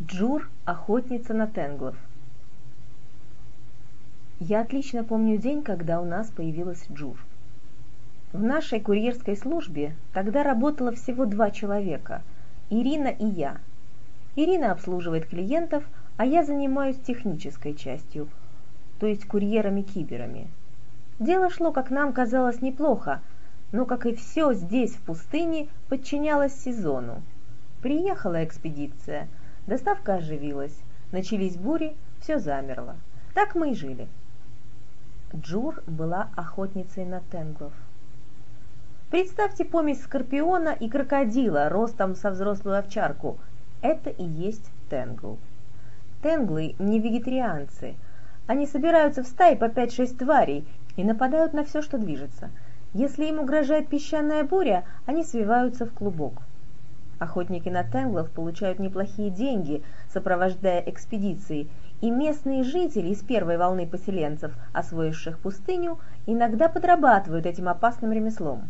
Джур – охотница на тенглов. Я отлично помню день, когда у нас появилась Джур. В нашей курьерской службе тогда работало всего два человека – Ирина и я. Ирина обслуживает клиентов, а я занимаюсь технической частью, то есть курьерами-киберами. Дело шло, как нам казалось, неплохо, но, как и все здесь, в пустыне, подчинялось сезону. Приехала экспедиция – Доставка оживилась, начались бури, все замерло. Так мы и жили. Джур была охотницей на тенглов. Представьте помесь скорпиона и крокодила ростом со взрослую овчарку. Это и есть тенгл. Тенглы не вегетарианцы. Они собираются в стаи по 5-6 тварей и нападают на все, что движется. Если им угрожает песчаная буря, они свиваются в клубок. Охотники на тенглов получают неплохие деньги, сопровождая экспедиции, и местные жители из первой волны поселенцев, освоивших пустыню, иногда подрабатывают этим опасным ремеслом.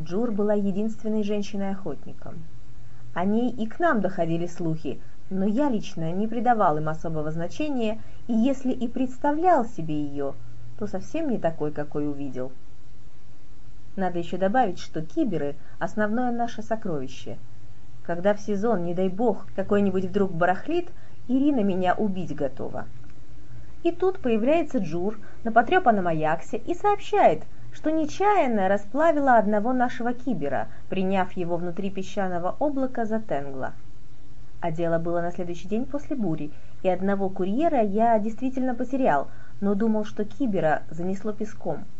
Джур была единственной женщиной-охотником. О ней и к нам доходили слухи, но я лично не придавал им особого значения, и если и представлял себе ее, то совсем не такой, какой увидел. Надо еще добавить, что киберы – основное наше сокровище. Когда в сезон, не дай бог, какой-нибудь вдруг барахлит, Ирина меня убить готова. И тут появляется Джур на потрепанном Аяксе и сообщает, что нечаянно расплавила одного нашего кибера, приняв его внутри песчаного облака за Тенгла. А дело было на следующий день после бури, и одного курьера я действительно потерял, но думал, что кибера занесло песком –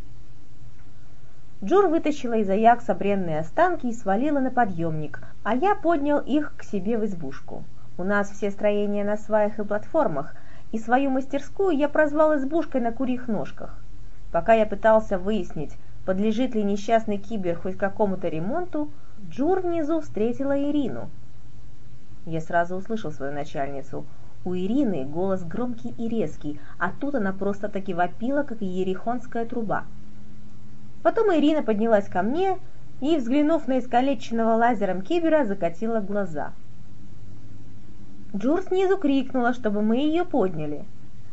Джур вытащила из Аякса бренные останки и свалила на подъемник, а я поднял их к себе в избушку. У нас все строения на сваях и платформах, и свою мастерскую я прозвал избушкой на курьих ножках. Пока я пытался выяснить, подлежит ли несчастный кибер хоть какому-то ремонту, Джур внизу встретила Ирину. Я сразу услышал свою начальницу. У Ирины голос громкий и резкий, а тут она просто-таки вопила, как ерехонская труба. Потом Ирина поднялась ко мне и, взглянув на искалеченного лазером кибера, закатила глаза. Джур снизу крикнула, чтобы мы ее подняли.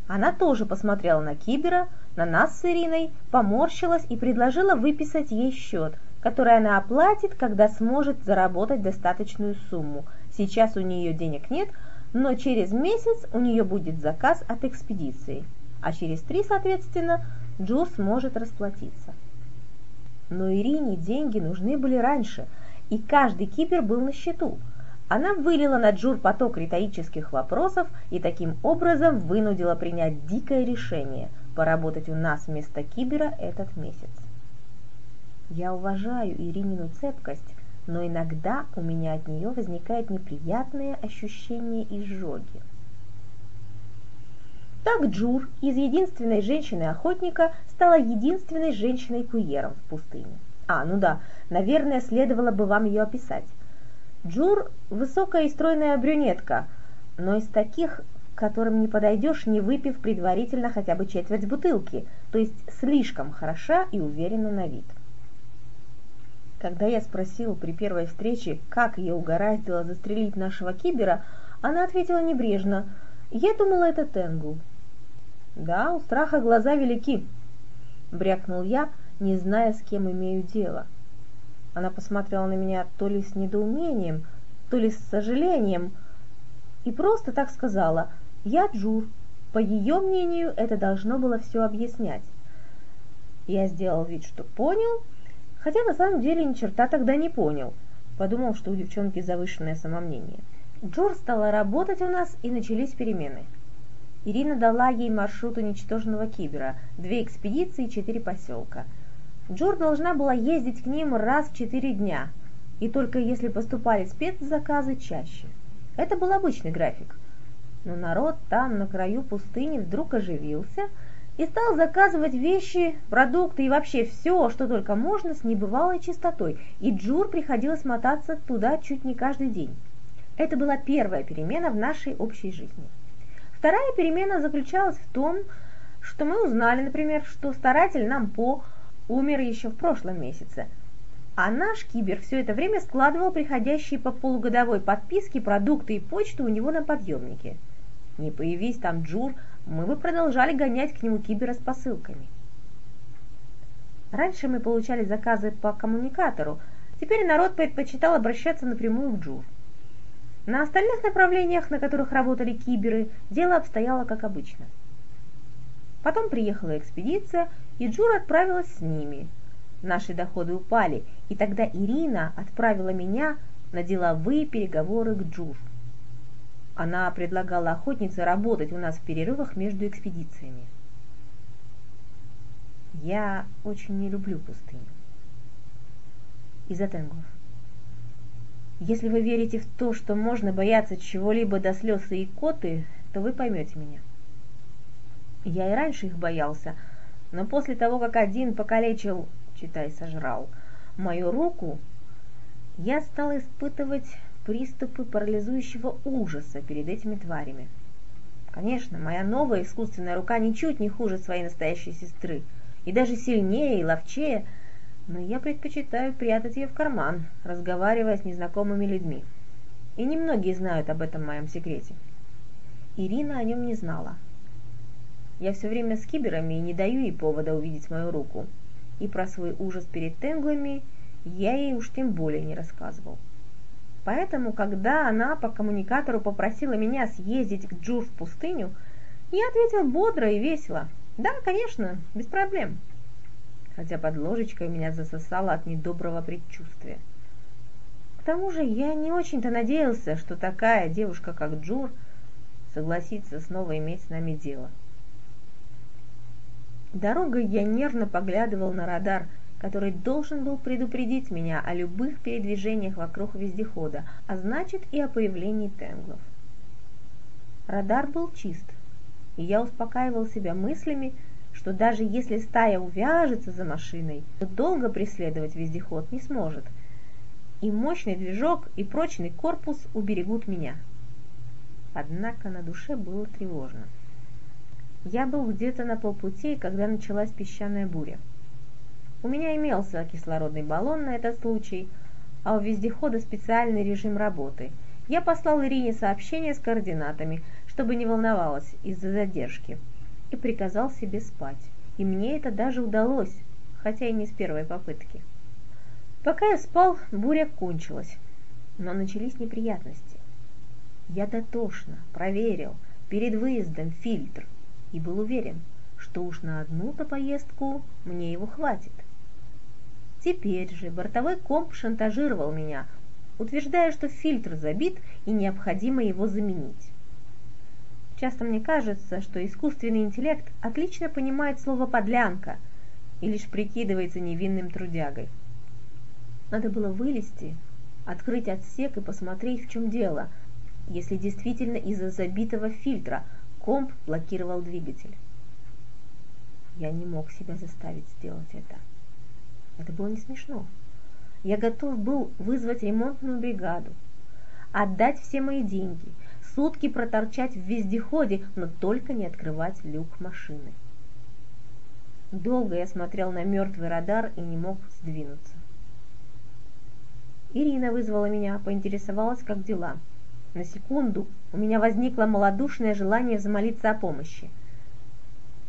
Она тоже посмотрела на кибера, на нас с Ириной, поморщилась и предложила выписать ей счет, который она оплатит, когда сможет заработать достаточную сумму. Сейчас у нее денег нет, но через месяц у нее будет заказ от экспедиции, а через три, соответственно, Джур сможет расплатиться но Ирине деньги нужны были раньше, и каждый кипер был на счету. Она вылила на Джур поток риторических вопросов и таким образом вынудила принять дикое решение – поработать у нас вместо кибера этот месяц. Я уважаю Иринину цепкость, но иногда у меня от нее возникает неприятное ощущение изжоги. Так Джур из единственной женщины-охотника стала единственной женщиной-куером в пустыне. А, ну да, наверное, следовало бы вам ее описать. Джур – высокая и стройная брюнетка, но из таких, которым не подойдешь, не выпив предварительно хотя бы четверть бутылки, то есть слишком хороша и уверена на вид. Когда я спросил при первой встрече, как ее угораздило застрелить нашего кибера, она ответила небрежно – «Я думала, это Тенгу». «Да, у страха глаза велики», — брякнул я, не зная, с кем имею дело. Она посмотрела на меня то ли с недоумением, то ли с сожалением, и просто так сказала «Я Джур». По ее мнению, это должно было все объяснять. Я сделал вид, что понял, хотя на самом деле ни черта тогда не понял. Подумал, что у девчонки завышенное самомнение. Джур стала работать у нас, и начались перемены. Ирина дала ей маршрут уничтоженного кибера, две экспедиции и четыре поселка. Джур должна была ездить к ним раз в четыре дня, и только если поступали спецзаказы чаще. Это был обычный график. Но народ там, на краю пустыни, вдруг оживился и стал заказывать вещи, продукты и вообще все, что только можно, с небывалой частотой, и Джур приходилось мотаться туда чуть не каждый день. Это была первая перемена в нашей общей жизни. Вторая перемена заключалась в том, что мы узнали, например, что старатель нам по умер еще в прошлом месяце. А наш кибер все это время складывал приходящие по полугодовой подписке продукты и почту у него на подъемнике. Не появись там Джур, мы бы продолжали гонять к нему кибера с посылками. Раньше мы получали заказы по коммуникатору, теперь народ предпочитал обращаться напрямую к Джур. На остальных направлениях, на которых работали киберы, дело обстояло как обычно. Потом приехала экспедиция, и Джур отправилась с ними – наши доходы упали, и тогда Ирина отправила меня на деловые переговоры к Джур. Она предлагала охотнице работать у нас в перерывах между экспедициями. Я очень не люблю пустыню. Из-за тенгов. Если вы верите в то, что можно бояться чего-либо до слез и икоты, то вы поймете меня. Я и раньше их боялся, но после того, как один покалечил читай, сожрал, мою руку, я стал испытывать приступы парализующего ужаса перед этими тварями. Конечно, моя новая искусственная рука ничуть не хуже своей настоящей сестры, и даже сильнее и ловчее, но я предпочитаю прятать ее в карман, разговаривая с незнакомыми людьми. И немногие знают об этом моем секрете. Ирина о нем не знала. Я все время с киберами и не даю ей повода увидеть мою руку – и про свой ужас перед тенглами я ей уж тем более не рассказывал. Поэтому, когда она по коммуникатору попросила меня съездить к Джур в пустыню, я ответил бодро и весело. Да, конечно, без проблем. Хотя под ложечкой меня засосало от недоброго предчувствия. К тому же я не очень-то надеялся, что такая девушка, как Джур, согласится снова иметь с нами дело. — Дорогой я нервно поглядывал на радар, который должен был предупредить меня о любых передвижениях вокруг вездехода, а значит и о появлении тенглов. Радар был чист, и я успокаивал себя мыслями, что даже если стая увяжется за машиной, то долго преследовать вездеход не сможет, и мощный движок и прочный корпус уберегут меня. Однако на душе было тревожно. Я был где-то на полпути, когда началась песчаная буря. У меня имелся кислородный баллон на этот случай, а у вездехода специальный режим работы. Я послал Ирине сообщение с координатами, чтобы не волновалась из-за задержки, и приказал себе спать. И мне это даже удалось, хотя и не с первой попытки. Пока я спал, буря кончилась, но начались неприятности. Я дотошно проверил перед выездом фильтр, и был уверен, что уж на одну-то поездку мне его хватит. Теперь же бортовой комп шантажировал меня, утверждая, что фильтр забит и необходимо его заменить. Часто мне кажется, что искусственный интеллект отлично понимает слово «подлянка» и лишь прикидывается невинным трудягой. Надо было вылезти, открыть отсек и посмотреть, в чем дело, если действительно из-за забитого фильтра, Комп блокировал двигатель. Я не мог себя заставить сделать это. Это было не смешно. Я готов был вызвать ремонтную бригаду, отдать все мои деньги, сутки проторчать в вездеходе, но только не открывать люк машины. Долго я смотрел на мертвый радар и не мог сдвинуться. Ирина вызвала меня, поинтересовалась, как дела – на секунду у меня возникло малодушное желание взмолиться о помощи.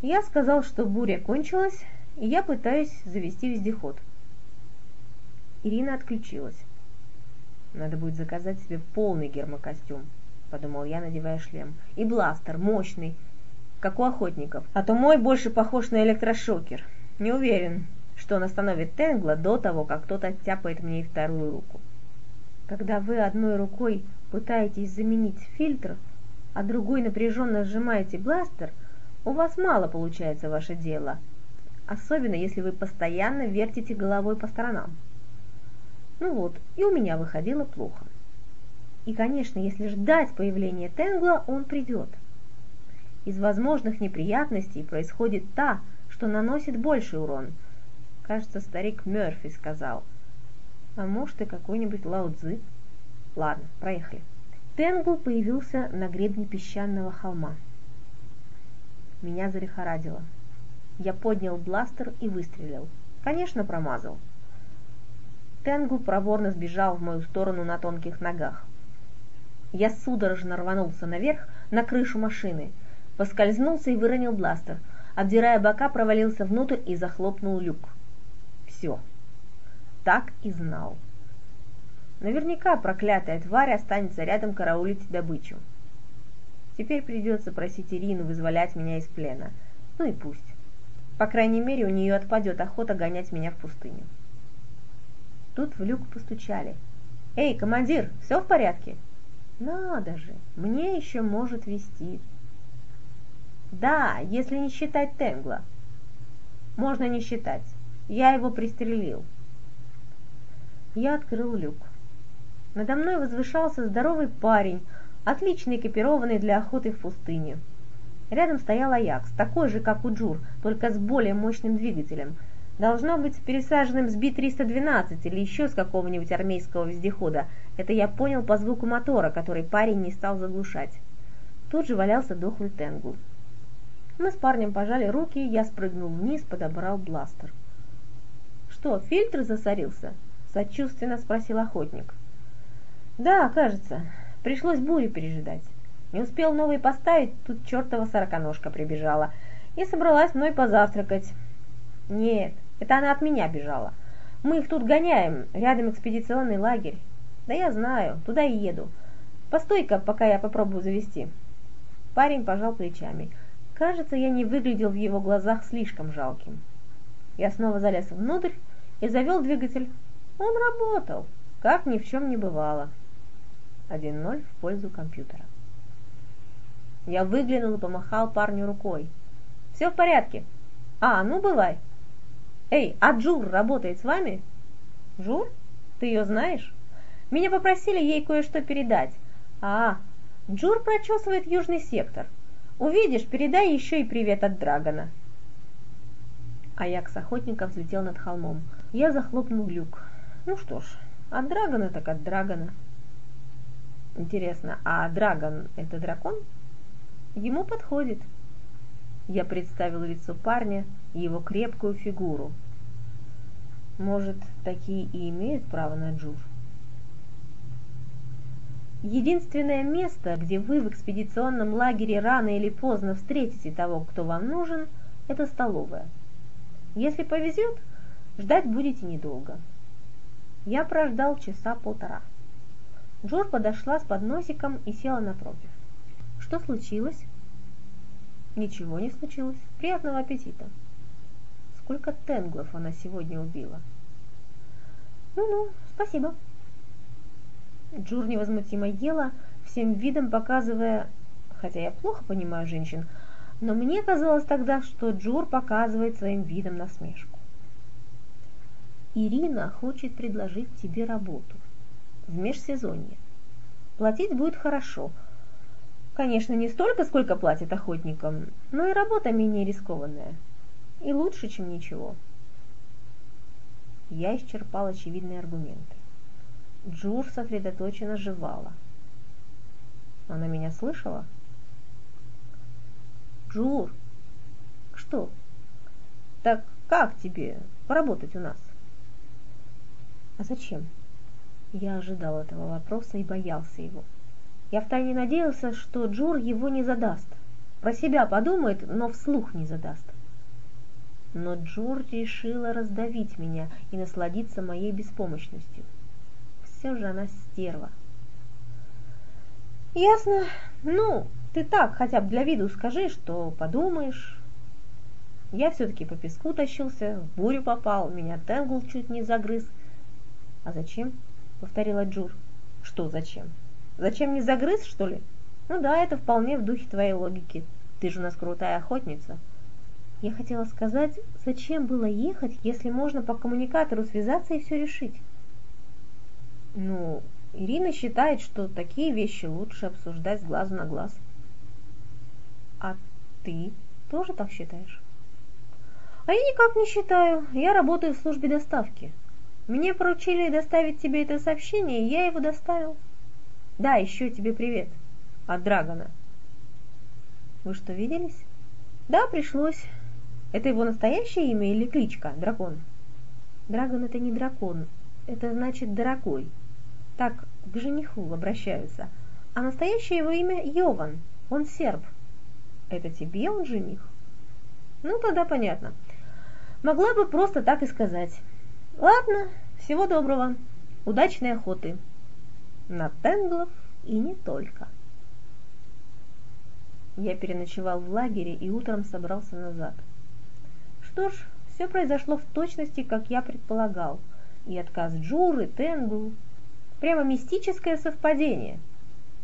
Я сказал, что буря кончилась, и я пытаюсь завести вездеход. Ирина отключилась. Надо будет заказать себе полный гермокостюм, подумал я, надевая шлем. И бластер, мощный, как у охотников. А то мой больше похож на электрошокер. Не уверен, что он остановит Тенгла до того, как кто-то оттяпает мне и вторую руку. Когда вы одной рукой пытаетесь заменить фильтр, а другой напряженно сжимаете бластер, у вас мало получается ваше дело, особенно если вы постоянно вертите головой по сторонам. Ну вот, и у меня выходило плохо. И, конечно, если ждать появления Тенгла, он придет. Из возможных неприятностей происходит та, что наносит больший урон. Кажется, старик Мёрфи сказал. А может и какой-нибудь Лао Цзы. Ладно, проехали. Тенгл появился на гребне песчаного холма. Меня залихорадило. Я поднял бластер и выстрелил. Конечно, промазал. Тенгу проворно сбежал в мою сторону на тонких ногах. Я судорожно рванулся наверх, на крышу машины, поскользнулся и выронил бластер, обдирая бока, провалился внутрь и захлопнул люк. Все. Так и знал. Наверняка проклятая тварь останется рядом караулить добычу. Теперь придется просить Ирину вызволять меня из плена. Ну и пусть. По крайней мере, у нее отпадет охота гонять меня в пустыню. Тут в люк постучали. «Эй, командир, все в порядке?» Надо же, мне еще может вести. Да, если не считать Тенгла. Можно не считать. Я его пристрелил. Я открыл люк. Надо мной возвышался здоровый парень, отлично экипированный для охоты в пустыне. Рядом стоял Аякс, такой же, как у Джур, только с более мощным двигателем – Должно быть пересаженным с Би-312 или еще с какого-нибудь армейского вездехода. Это я понял по звуку мотора, который парень не стал заглушать. Тут же валялся дохлый Тенгу. Мы с парнем пожали руки, я спрыгнул вниз, подобрал бластер. «Что, фильтр засорился?» – сочувственно спросил охотник. «Да, кажется. Пришлось бурю пережидать. Не успел новый поставить, тут чертова сороконожка прибежала и собралась мной позавтракать. Нет, это она от меня бежала. Мы их тут гоняем, рядом экспедиционный лагерь. Да я знаю, туда и еду. Постой-ка, пока я попробую завести. Парень пожал плечами. Кажется, я не выглядел в его глазах слишком жалким. Я снова залез внутрь и завел двигатель. Он работал, как ни в чем не бывало. 1-0 в пользу компьютера. Я выглянул и помахал парню рукой. «Все в порядке?» «А, ну бывай!» «Эй, а Джур работает с вами?» «Жур? Ты ее знаешь?» «Меня попросили ей кое-что передать». «А, Джур прочесывает южный сектор. Увидишь, передай еще и привет от Драгона». Аякс охотника взлетел над холмом. Я захлопнул люк. Ну что ж, от Драгона так от Драгона. Интересно, а Драгон это дракон? Ему подходит. Я представил лицо парня и его крепкую фигуру. Может, такие и имеют право на джур? Единственное место, где вы в экспедиционном лагере рано или поздно встретите того, кто вам нужен, это столовая. Если повезет, ждать будете недолго. Я прождал часа полтора. Джур подошла с подносиком и села напротив. Что случилось? Ничего не случилось. Приятного аппетита. Сколько тенглов она сегодня убила? Ну-ну, спасибо. Джур невозмутимо ела, всем видом показывая, хотя я плохо понимаю женщин, но мне казалось тогда, что Джур показывает своим видом насмешку. Ирина хочет предложить тебе работу в межсезонье. Платить будет хорошо, Конечно, не столько, сколько платят охотникам, но и работа менее рискованная. И лучше, чем ничего. Я исчерпал очевидные аргументы. Джур сосредоточенно жевала. Она меня слышала? Джур, что? Так как тебе поработать у нас? А зачем? Я ожидал этого вопроса и боялся его. Я втайне надеялся, что Джур его не задаст. Про себя подумает, но вслух не задаст. Но Джур решила раздавить меня и насладиться моей беспомощностью. Все же она стерва. Ясно. Ну, ты так хотя бы для виду скажи, что подумаешь. Я все-таки по песку тащился, в бурю попал, меня Тенгл чуть не загрыз. А зачем? Повторила Джур. Что зачем? Зачем не загрыз, что ли? Ну да, это вполне в духе твоей логики. Ты же у нас крутая охотница. Я хотела сказать, зачем было ехать, если можно по коммуникатору связаться и все решить? Ну, Ирина считает, что такие вещи лучше обсуждать с глазу на глаз. А ты тоже так считаешь? А я никак не считаю. Я работаю в службе доставки. Мне поручили доставить тебе это сообщение, и я его доставил. Да, еще тебе привет. От Драгона. Вы что, виделись? Да, пришлось. Это его настоящее имя или кличка, дракон? Драгон это не дракон. это значит «дорогой». Так к жениху обращаются. А настоящее его имя Йован, он серб. Это тебе он жених? Ну, тогда понятно. Могла бы просто так и сказать. Ладно, всего доброго. Удачной охоты. На тенглов и не только. Я переночевал в лагере и утром собрался назад. Что ж, все произошло в точности, как я предполагал. И отказ Джуры, Тенгу. Прямо мистическое совпадение.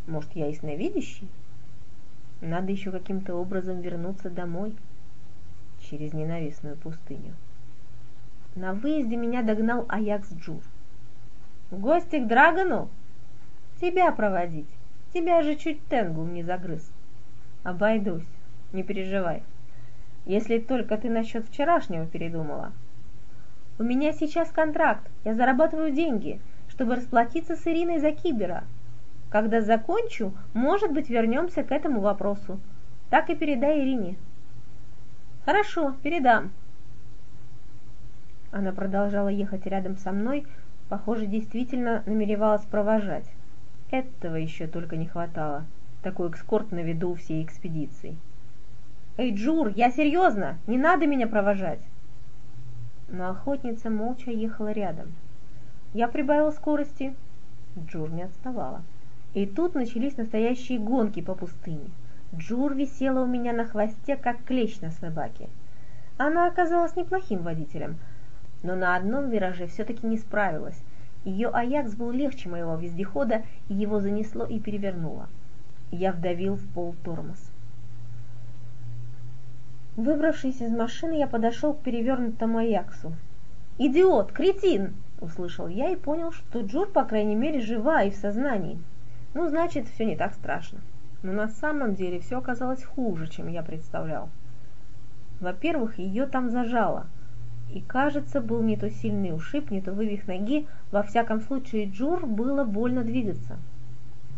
Может, я ясновидящий? Надо еще каким-то образом вернуться домой через ненавистную пустыню. На выезде меня догнал Аякс Джур. «В гости к Драгону? Тебя проводить. Тебя же чуть Тенгул не загрыз. Обойдусь, не переживай. Если только ты насчет вчерашнего передумала. У меня сейчас контракт, я зарабатываю деньги, чтобы расплатиться с Ириной за Кибера. Когда закончу, может быть, вернемся к этому вопросу. Так и передай Ирине. Хорошо, передам. Она продолжала ехать рядом со мной, похоже, действительно намеревалась провожать. Этого еще только не хватало. Такой эскорт на виду всей экспедиции. «Эй, Джур, я серьезно! Не надо меня провожать!» Но охотница молча ехала рядом. Я прибавила скорости. Джур не отставала. И тут начались настоящие гонки по пустыне. Джур висела у меня на хвосте, как клещ на собаке. Она оказалась неплохим водителем, но на одном вираже все-таки не справилась. Ее Аякс был легче моего вездехода, и его занесло и перевернуло. Я вдавил в пол тормоз. Выбравшись из машины, я подошел к перевернутому Аяксу. «Идиот! Кретин!» – услышал я и понял, что Джур, по крайней мере, жива и в сознании. Ну, значит, все не так страшно. Но на самом деле все оказалось хуже, чем я представлял. Во-первых, ее там зажало – и, кажется, был не то сильный ушиб, не то вывих ноги, во всяком случае Джур было больно двигаться.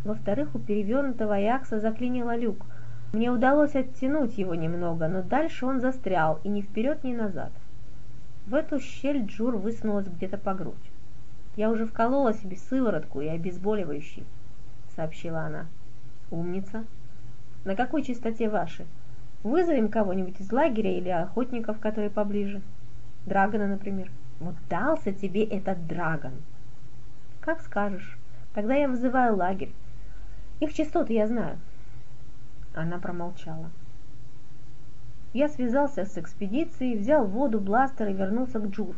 Во-вторых, у перевернутого Аякса заклинило люк. Мне удалось оттянуть его немного, но дальше он застрял, и ни вперед, ни назад. В эту щель Джур высунулась где-то по грудь. «Я уже вколола себе сыворотку и обезболивающий», — сообщила она. «Умница. На какой частоте ваши? Вызовем кого-нибудь из лагеря или охотников, которые поближе?» Драгона, например. Вот дался тебе этот драгон. Как скажешь. Тогда я вызываю лагерь. Их частоты я знаю. Она промолчала. Я связался с экспедицией, взял воду, бластер и вернулся к Джур.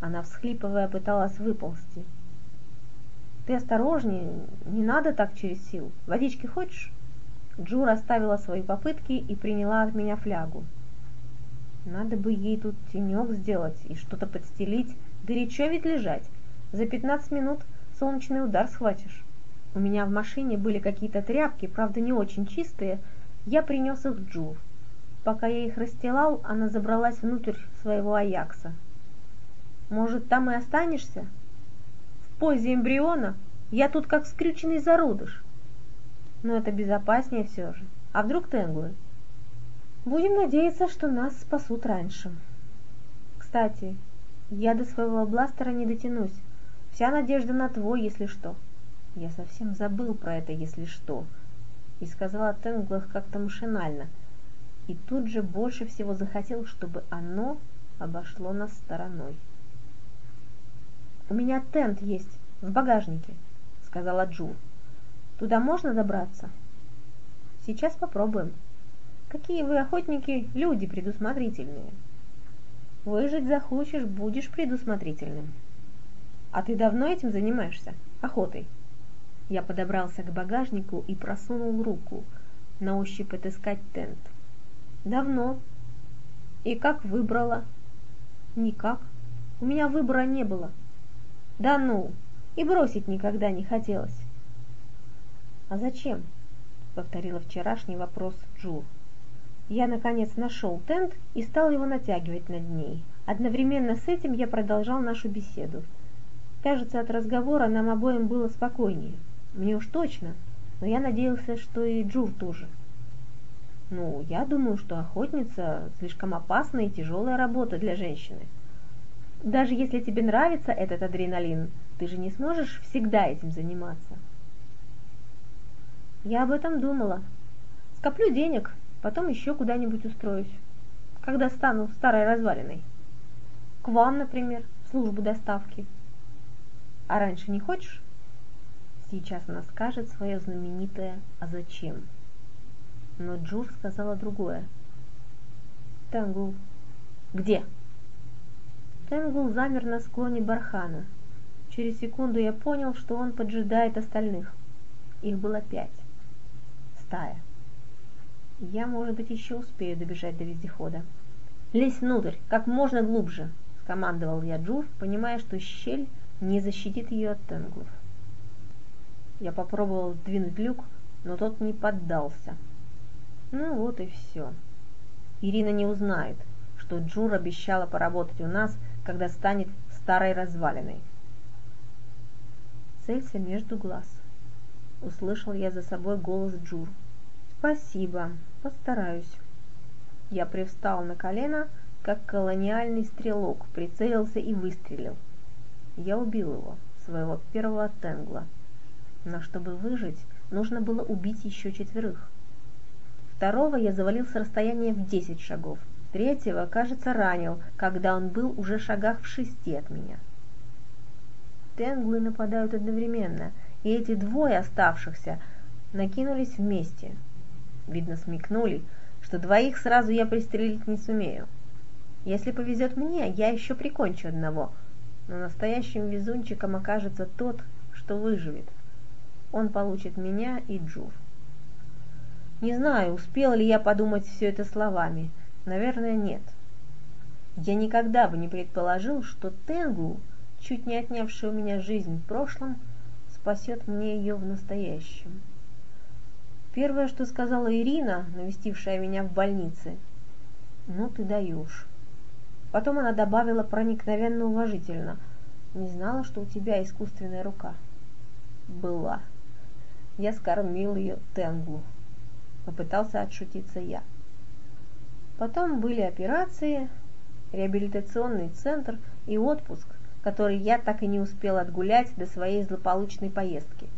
Она, всхлипывая, пыталась выползти. «Ты осторожнее, не надо так через силу. Водички хочешь?» Джур оставила свои попытки и приняла от меня флягу. Надо бы ей тут тенек сделать и что-то подстелить. Горячо ведь лежать. За 15 минут солнечный удар схватишь. У меня в машине были какие-то тряпки, правда не очень чистые. Я принес их Джур. Пока я их расстилал, она забралась внутрь своего Аякса. Может, там и останешься? В позе эмбриона? Я тут как скрюченный зародыш. Но это безопаснее все же. А вдруг Тенглы? Будем надеяться, что нас спасут раньше. Кстати, я до своего бластера не дотянусь. Вся надежда на твой, если что. Я совсем забыл про это, если что. И сказала Тенглах как-то машинально. И тут же больше всего захотел, чтобы оно обошло нас стороной. «У меня тент есть в багажнике», — сказала Джул. «Туда можно добраться?» «Сейчас попробуем», Какие вы, охотники, люди предусмотрительные. Выжить захочешь, будешь предусмотрительным. А ты давно этим занимаешься? Охотой? Я подобрался к багажнику и просунул руку, на ощупь отыскать тент. Давно. И как выбрала? Никак. У меня выбора не было. Да ну, и бросить никогда не хотелось. А зачем? Повторила вчерашний вопрос Джур. Я, наконец, нашел тент и стал его натягивать над ней. Одновременно с этим я продолжал нашу беседу. Кажется, от разговора нам обоим было спокойнее. Мне уж точно, но я надеялся, что и Джур тоже. Ну, я думаю, что охотница слишком опасная и тяжелая работа для женщины. Даже если тебе нравится этот адреналин, ты же не сможешь всегда этим заниматься. Я об этом думала. Скоплю денег, потом еще куда-нибудь устроюсь, когда стану старой развалиной. К вам, например, в службу доставки. А раньше не хочешь? Сейчас она скажет свое знаменитое «А зачем?». Но Джур сказала другое. Тенгул. Где? Тенгул замер на склоне бархана. Через секунду я понял, что он поджидает остальных. Их было пять. Стая. Я, может быть, еще успею добежать до вездехода. «Лезь внутрь, как можно глубже!» – скомандовал я Джур, понимая, что щель не защитит ее от тенглов. Я попробовал сдвинуть люк, но тот не поддался. Ну вот и все. Ирина не узнает, что Джур обещала поработать у нас, когда станет старой развалиной. Целься между глаз. Услышал я за собой голос Джур. Спасибо, постараюсь. Я привстал на колено, как колониальный стрелок, прицелился и выстрелил. Я убил его, своего первого тенгла. Но чтобы выжить, нужно было убить еще четверых. Второго я завалил с расстояния в десять шагов. Третьего, кажется, ранил, когда он был уже шагах в шести от меня. Тенглы нападают одновременно, и эти двое оставшихся накинулись вместе. Видно, смекнули, что двоих сразу я пристрелить не сумею. Если повезет мне, я еще прикончу одного, но настоящим везунчиком окажется тот, что выживет. Он получит меня и Джур. Не знаю, успела ли я подумать все это словами. Наверное, нет. Я никогда бы не предположил, что Тенгу, чуть не отнявший у меня жизнь в прошлом, спасет мне ее в настоящем. Первое, что сказала Ирина, навестившая меня в больнице, «Ну ты даешь». Потом она добавила проникновенно уважительно, «Не знала, что у тебя искусственная рука». «Была». Я скормил ее Тенгу. Попытался отшутиться я. Потом были операции, реабилитационный центр и отпуск, который я так и не успел отгулять до своей злополучной поездки.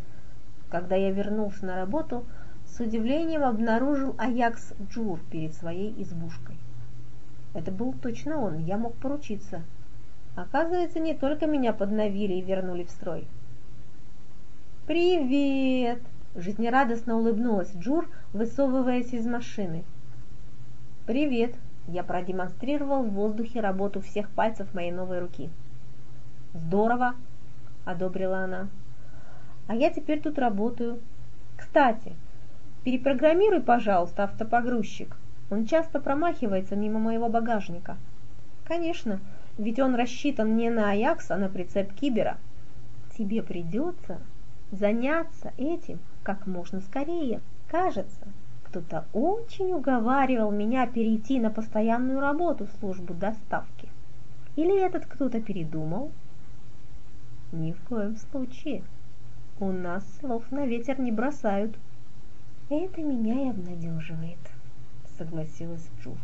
Когда я вернулся на работу, с удивлением обнаружил Аякс Джур перед своей избушкой. Это был точно он, я мог поручиться. Оказывается, не только меня подновили и вернули в строй. «Привет!» – жизнерадостно улыбнулась Джур, высовываясь из машины. «Привет!» – я продемонстрировал в воздухе работу всех пальцев моей новой руки. «Здорово!» – одобрила она. «А я теперь тут работаю. Кстати, Перепрограммируй, пожалуйста, автопогрузчик. Он часто промахивается мимо моего багажника. Конечно, ведь он рассчитан не на Аякс, а на прицеп Кибера. Тебе придется заняться этим как можно скорее. Кажется, кто-то очень уговаривал меня перейти на постоянную работу в службу доставки. Или этот кто-то передумал? Ни в коем случае. У нас слов на ветер не бросают. Это меня и обнадеживает, согласилась Джур.